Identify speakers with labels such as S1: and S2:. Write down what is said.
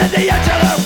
S1: in the edge of the